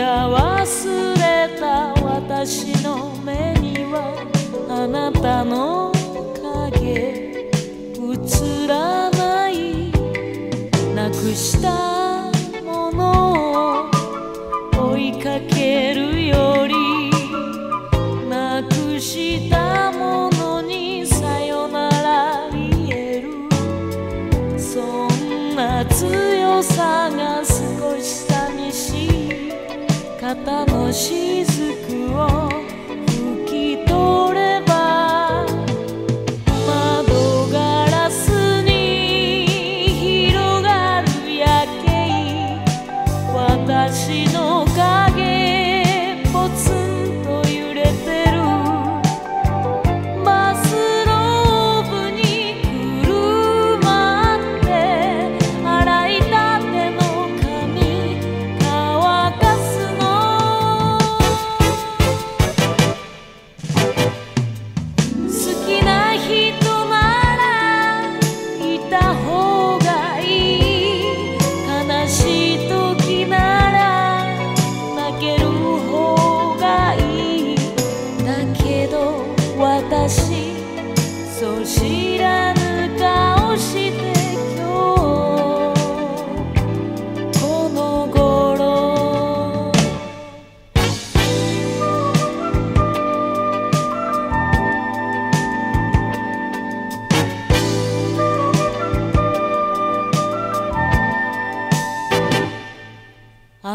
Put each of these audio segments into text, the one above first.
忘れた私の目にはあなたの影映らないなくしたものを追いかけるよりなくした方の雫を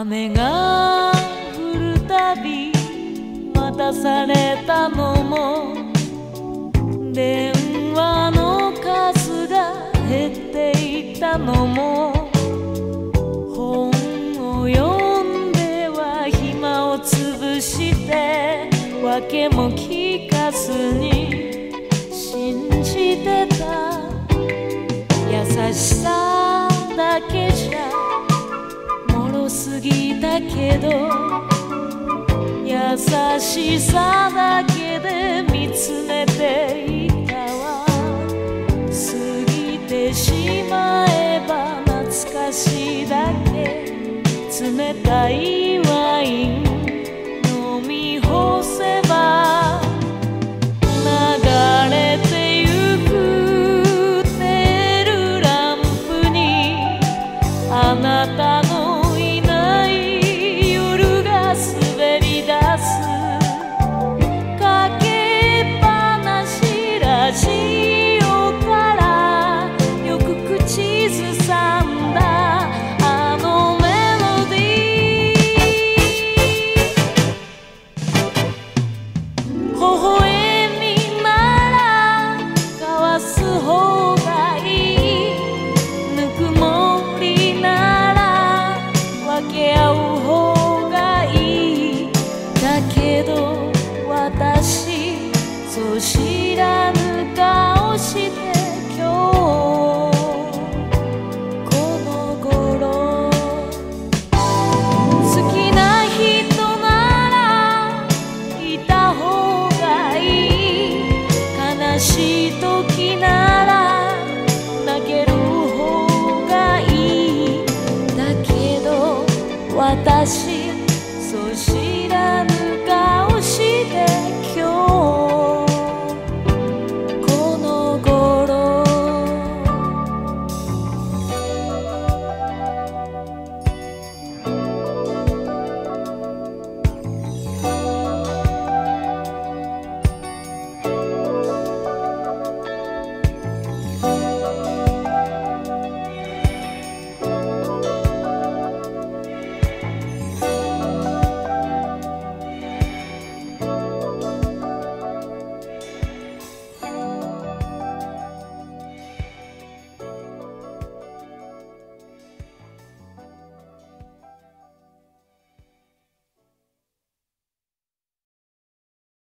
雨が降るたび待たされたのも電話の数が減っていったのも本を読んでは暇を潰して訳も聞かずに信じてた優しさだけじゃぎたけど優しさだけで見つめていたわ。過ぎてしまえば懐かしいだけ。冷たいしそう知らぬ